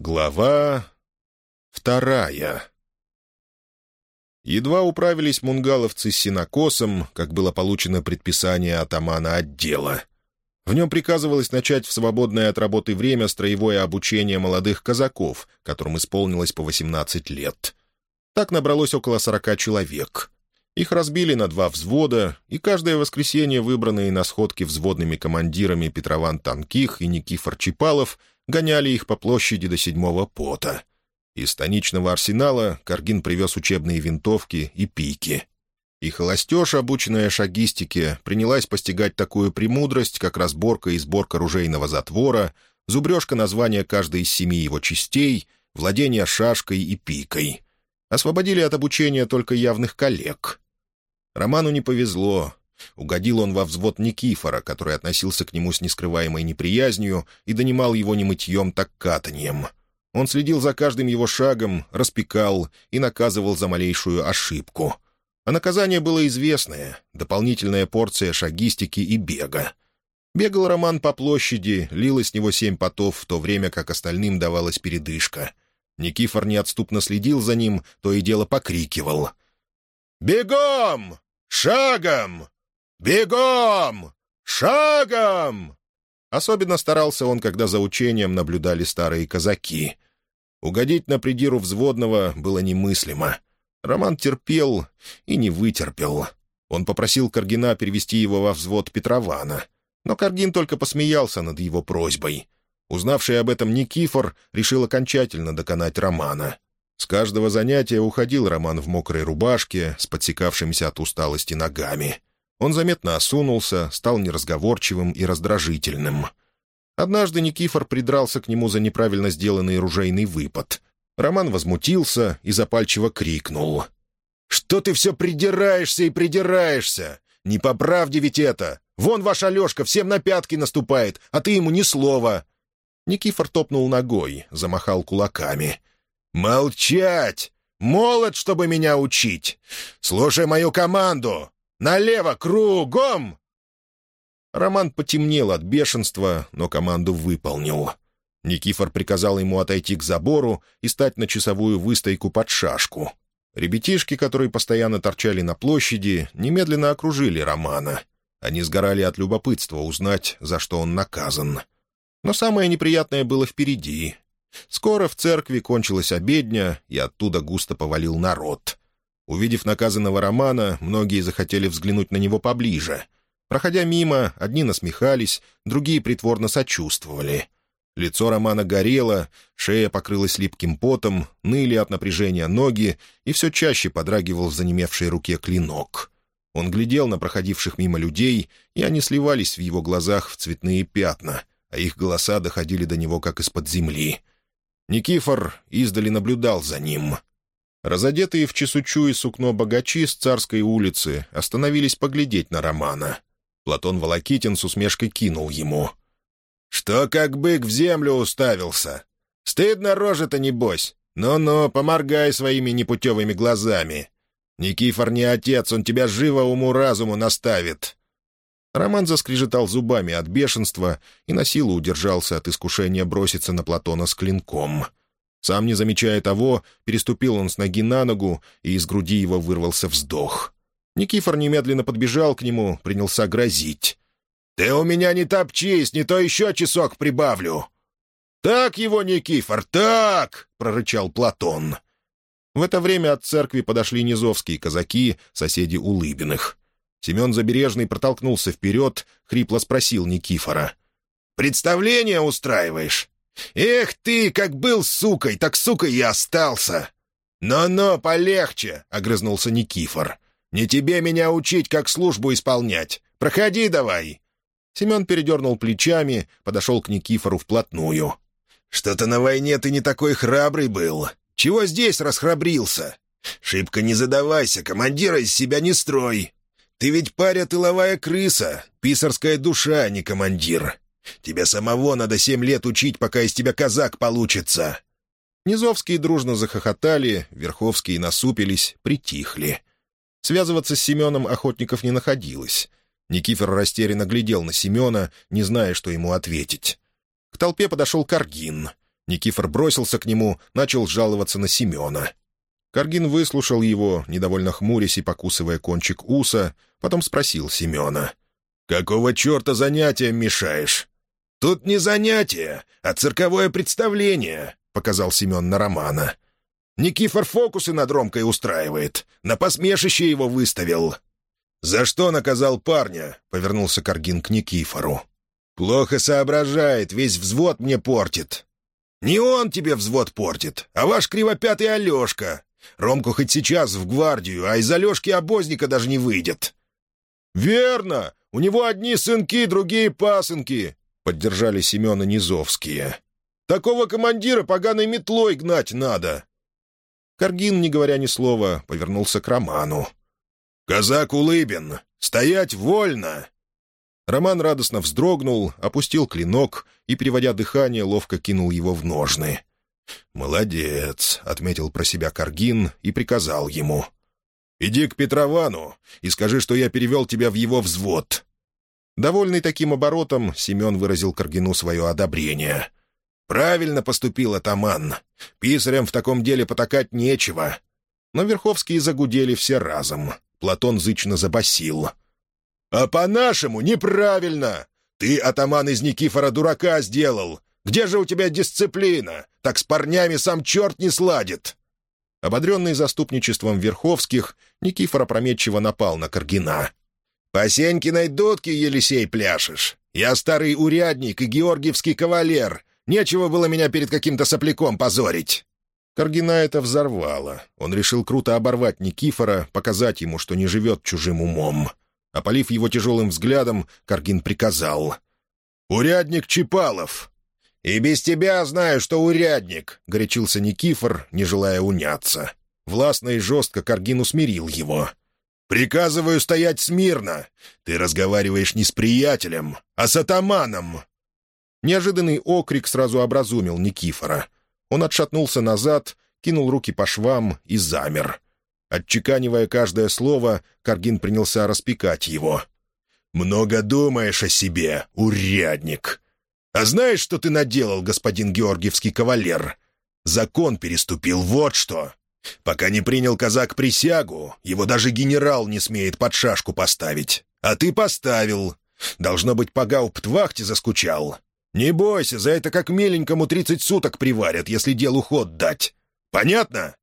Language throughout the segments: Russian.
Глава вторая Едва управились мунгаловцы с синокосом, как было получено предписание атамана отдела. В нем приказывалось начать в свободное от работы время строевое обучение молодых казаков, которым исполнилось по 18 лет. Так набралось около 40 человек. Их разбили на два взвода, и каждое воскресенье выбранные на сходке взводными командирами Петрован Танких и Никифор Чипалов гоняли их по площади до седьмого пота. Из станичного арсенала Каргин привез учебные винтовки и пики. И холостеж, обученная шагистике, принялась постигать такую премудрость, как разборка и сборка ружейного затвора, зубрежка названия каждой из семи его частей, владение шашкой и пикой. Освободили от обучения только явных коллег. Роману не повезло. Угодил он во взвод Никифора, который относился к нему с нескрываемой неприязнью и донимал его не мытьем, так катаньем. Он следил за каждым его шагом, распекал и наказывал за малейшую ошибку. А наказание было известное — дополнительная порция шагистики и бега. Бегал Роман по площади, лило с него семь потов, в то время как остальным давалась передышка. Никифор неотступно следил за ним, то и дело покрикивал. «Бегом! Шагом! Бегом! Шагом!» Особенно старался он, когда за учением наблюдали старые казаки. Угодить на придиру взводного было немыслимо. Роман терпел и не вытерпел. Он попросил Каргина перевести его во взвод Петрована. Но Каргин только посмеялся над его просьбой. Узнавший об этом Никифор решил окончательно доконать Романа. С каждого занятия уходил Роман в мокрой рубашке с подсекавшимися от усталости ногами. Он заметно осунулся, стал неразговорчивым и раздражительным. Однажды Никифор придрался к нему за неправильно сделанный ружейный выпад. Роман возмутился и запальчиво крикнул. «Что ты все придираешься и придираешься? Не по правде ведь это! Вон ваш Алешка всем на пятки наступает, а ты ему ни слова!» Никифор топнул ногой, замахал кулаками. «Молчать! Молод, чтобы меня учить! Слушай мою команду! Налево, кругом!» Роман потемнел от бешенства, но команду выполнил. Никифор приказал ему отойти к забору и стать на часовую выстойку под шашку. Ребятишки, которые постоянно торчали на площади, немедленно окружили Романа. Они сгорали от любопытства узнать, за что он наказан. Но самое неприятное было впереди. Скоро в церкви кончилась обедня, и оттуда густо повалил народ. Увидев наказанного Романа, многие захотели взглянуть на него поближе. Проходя мимо, одни насмехались, другие притворно сочувствовали. Лицо Романа горело, шея покрылась липким потом, ныли от напряжения ноги, и все чаще подрагивал в занемевшей руке клинок. Он глядел на проходивших мимо людей, и они сливались в его глазах в цветные пятна, а их голоса доходили до него как из-под земли. Никифор издали наблюдал за ним — Разодетые в чесучу и сукно богачи с царской улицы остановились поглядеть на Романа. Платон Волокитин с усмешкой кинул ему. «Что как бык в землю уставился? Стыдно рожа-то, небось? Ну-ну, поморгай своими непутевыми глазами. Никифор не отец, он тебя живо уму-разуму наставит». Роман заскрежетал зубами от бешенства и на силу удержался от искушения броситься на Платона с клинком — сам не замечая того, переступил он с ноги на ногу, и из груди его вырвался вздох. Никифор немедленно подбежал к нему, принялся грозить. «Ты у меня не топчись, не то еще часок прибавлю!» «Так его, Никифор, так!» — прорычал Платон. В это время от церкви подошли низовские казаки, соседи Улыбиных. Семен Забережный протолкнулся вперед, хрипло спросил Никифора. «Представление устраиваешь?» «Эх ты, как был сукой, так сукой и остался!» «Но-но, полегче!» — огрызнулся Никифор. «Не тебе меня учить, как службу исполнять. Проходи давай!» Семен передернул плечами, подошел к Никифору вплотную. «Что-то на войне ты не такой храбрый был. Чего здесь расхрабрился? Шибко не задавайся, командира из себя не строй. Ты ведь паря тыловая крыса, писарская душа, а не командир. Тебе самого надо семь лет учить, пока из тебя казак получится». Низовские дружно захохотали, Верховские насупились, притихли. Связываться с Семеном охотников не находилось. Никифор растерянно глядел на Семена, не зная, что ему ответить. К толпе подошел Каргин. Никифор бросился к нему, начал жаловаться на Семена. Каргин выслушал его, недовольно хмурясь и покусывая кончик уса, потом спросил Семена. «Какого черта занятием мешаешь?» «Тут не занятие, а цирковое представление», — показал Семен на Романа. «Никифор фокусы над Ромкой устраивает. На посмешище его выставил». «За что наказал парня?» — повернулся Каргин к Никифору. «Плохо соображает, весь взвод мне портит». «Не он тебе взвод портит, а ваш кривопятый Алешка. Ромку хоть сейчас в гвардию, а из Алешки обозника даже не выйдет». «Верно! У него одни сынки, другие пасынки!» — поддержали Семена Низовские. «Такого командира поганой метлой гнать надо!» Каргин, не говоря ни слова, повернулся к Роману. «Казак Улыбин! Стоять вольно!» Роман радостно вздрогнул, опустил клинок и, переводя дыхание, ловко кинул его в ножны. «Молодец», — отметил про себя Каргин и приказал ему. «Иди к Петровану и скажи, что я перевел тебя в его взвод». Довольный таким оборотом, Семен выразил Каргину свое одобрение. «Правильно поступил атаман. Писарям в таком деле потакать нечего». Но Верховские загудели все разом. Платон зычно забасил. «А по-нашему неправильно! Ты, атаман из Никифора, дурака сделал! Где же у тебя дисциплина? Так с парнями сам черт не сладит!» Ободренный заступничеством Верховских, Никифор опрометчиво напал на Каргина. «По Сенькиной дудке, Елисей, пляшешь! Я старый урядник и георгиевский кавалер! Нечего было меня перед каким-то сопляком позорить!» Каргина это взорвало. Он решил круто оборвать Никифора, показать ему, что не живет чужим умом. Опалив его тяжелым взглядом, Каргин приказал. «Урядник Чипалов!» «И без тебя знаю, что урядник!» — горячился Никифор, не желая уняться. Властно и жестко Каргин усмирил его. «Приказываю стоять смирно! Ты разговариваешь не с приятелем, а с атаманом!» Неожиданный окрик сразу образумил Никифора — он отшатнулся назад, кинул руки по швам и замер. Отчеканивая каждое слово, Каргин принялся распекать его. «Много думаешь о себе, урядник! А знаешь, что ты наделал, господин Георгиевский кавалер? Закон переступил, вот что! Пока не принял казак присягу, его даже генерал не смеет под шашку поставить. А ты поставил. Должно быть, по гауптвахте заскучал. «Не бойся, за это как миленькому тридцать суток приварят, если делу ход дать. Понятно?»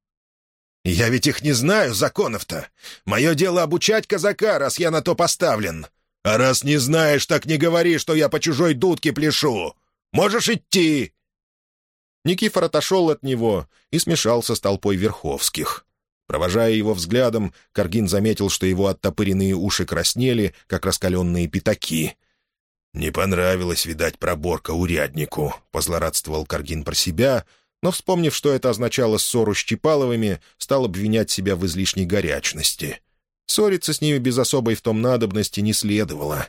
«Я ведь их не знаю, законов-то. Мое дело обучать казака, раз я на то поставлен. А раз не знаешь, так не говори, что я по чужой дудке пляшу. Можешь идти!» Никифор отошел от него и смешался с толпой верховских. Провожая его взглядом, Каргин заметил, что его оттопыренные уши краснели, как раскаленные пятаки. «Не понравилось, видать, проборка уряднику», — позлорадствовал Каргин про себя, но, вспомнив, что это означало ссору с Чипаловыми, стал обвинять себя в излишней горячности. Ссориться с ними без особой в том надобности не следовало.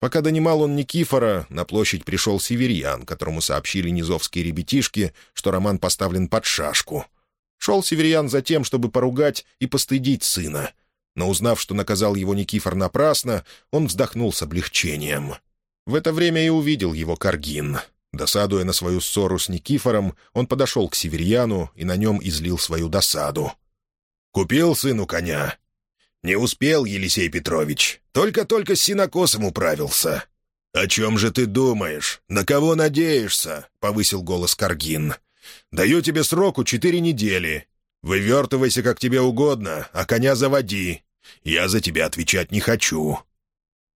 Пока донимал он Никифора, на площадь пришел Северьян, которому сообщили низовские ребятишки, что Роман поставлен под шашку. Шел Северьян за тем, чтобы поругать и постыдить сына — но узнав, что наказал его Никифор напрасно, он вздохнул с облегчением. В это время и увидел его Каргин. Досадуя на свою ссору с Никифором, он подошел к Северьяну и на нем излил свою досаду. «Купил сыну коня?» «Не успел, Елисей Петрович. Только-только с синокосом управился». «О чем же ты думаешь? На кого надеешься?» — повысил голос Каргин. «Даю тебе сроку четыре недели. Вывертывайся, как тебе угодно, а коня заводи. Я за тебя отвечать не хочу».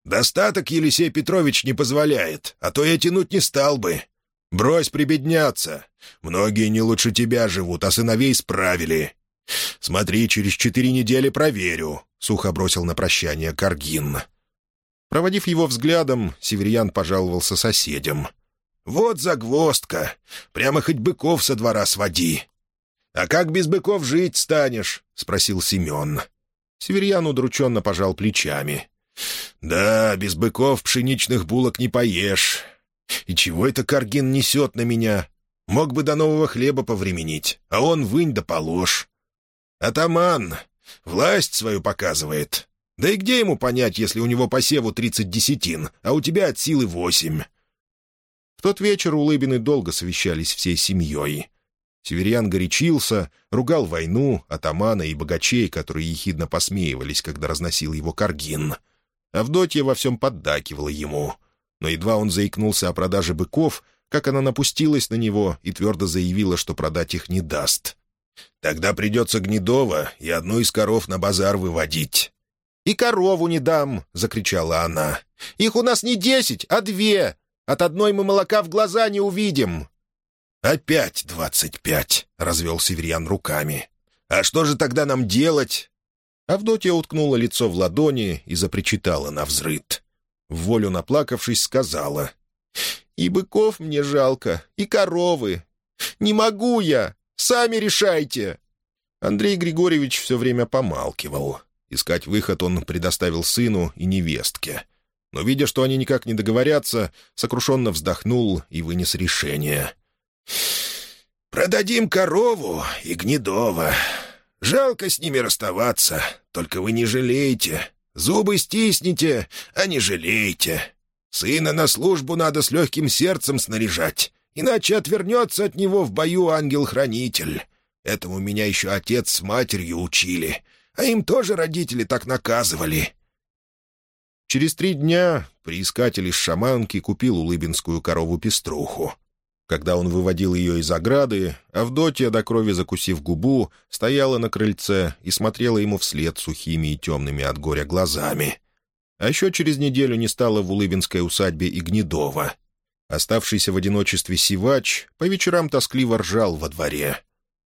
«Достаток Елисей Петрович не позволяет, а то я тянуть не стал бы. Брось прибедняться. Многие не лучше тебя живут, а сыновей справили. Смотри, через четыре недели проверю», — сухо бросил на прощание Каргин. Проводив его взглядом, Северьян пожаловался соседям. «Вот загвоздка. Прямо хоть быков со двора своди». «А как без быков жить станешь?» — спросил Семен. Северьян удрученно пожал плечами. «Да, без быков пшеничных булок не поешь. И чего это Каргин несет на меня? Мог бы до нового хлеба повременить, а он вынь да положь. Атаман, власть свою показывает. Да и где ему понять, если у него по севу тридцать десятин, а у тебя от силы восемь?» В тот вечер Улыбины долго совещались всей семьей. Северян горячился, ругал войну, атамана и богачей, которые ехидно посмеивались, когда разносил его каргин. Авдотья во всем поддакивала ему. Но едва он заикнулся о продаже быков, как она напустилась на него и твердо заявила, что продать их не даст. «Тогда придется Гнедова и одну из коров на базар выводить». «И корову не дам!» — закричала она. «Их у нас не десять, а две! От одной мы молока в глаза не увидим!» «Опять двадцать пять!» — развел Северян руками. «А что же тогда нам делать?» Авдотья уткнула лицо в ладони и запричитала на взрыд. В волю наплакавшись, сказала. «И быков мне жалко, и коровы. Не могу я! Сами решайте!» Андрей Григорьевич все время помалкивал. Искать выход он предоставил сыну и невестке. Но, видя, что они никак не договорятся, сокрушенно вздохнул и вынес решение. «Продадим корову и Гнедова. Жалко с ними расставаться, только вы не жалеете. Зубы стисните, а не жалеете. Сына на службу надо с легким сердцем снаряжать, иначе отвернется от него в бою ангел-хранитель. Этому меня еще отец с матерью учили, а им тоже родители так наказывали». Через три дня приискатель из шаманки купил улыбинскую корову-пеструху. Когда он выводил ее из ограды, Авдотья, до крови закусив губу, стояла на крыльце и смотрела ему вслед сухими и темными от горя глазами. А еще через неделю не стало в улыбинской усадьбе и Гнедова. Оставшийся в одиночестве сивач по вечерам тоскливо ржал во дворе.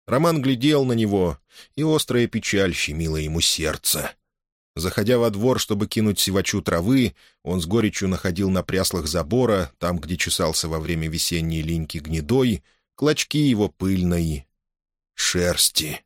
Роман глядел на него, и острая печаль щемила ему сердце. Заходя во двор, чтобы кинуть сивачу травы, он с горечью находил на пряслах забора, там, где чесался во время весенней линьки гнедой, клочки его пыльной шерсти.